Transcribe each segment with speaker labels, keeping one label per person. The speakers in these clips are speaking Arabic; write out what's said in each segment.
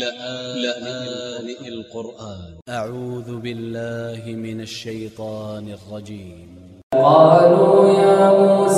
Speaker 1: لآن القرآن. أ ع و ذ ب ا ل ل ه من ا ل ش ي ط ا ن ا ل ر ج ي م
Speaker 2: ق ا ل و قالوا يا موسى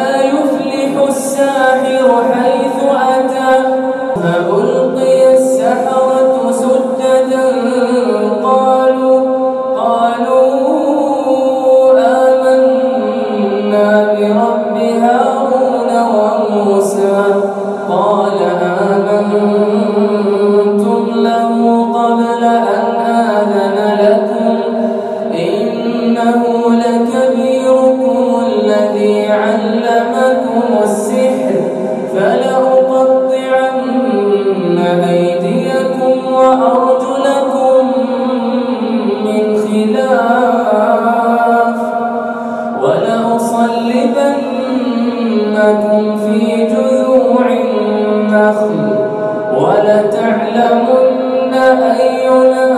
Speaker 2: ولتعلمن أينا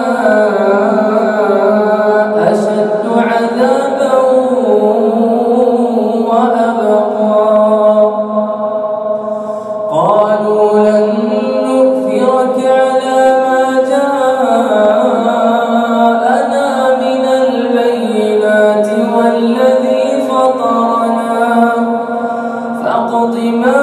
Speaker 2: بما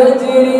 Speaker 2: مهتدين